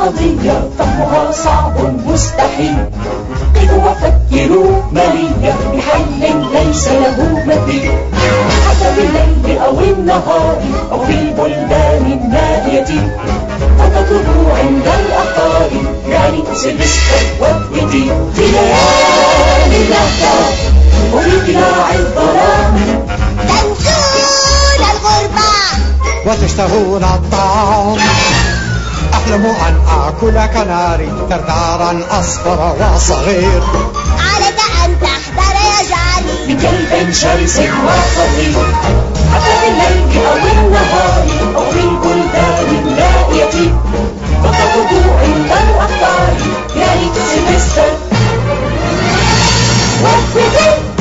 قضية فهمها صعب مستحيل. قفوا وفكروا مالية بحل ليس له مثيل حتى بالليل أو النهار أو في البلدان النائية فتطلبوا عند الأخطار يعني سلفستر وفدي في ليالي الأحداث وبإقلاع الظلام. تنسون الغربة. وتشتهون الطعام. أحلم أن آكل كناري ترتارا أصفر وصغير. عليك أن تحذر يا جعلي من كلب شرس وخطير حتى بالليل أو النهار أو في البلدان لا يتيم فقد عند الأقطار يا ليت سيمستر وفي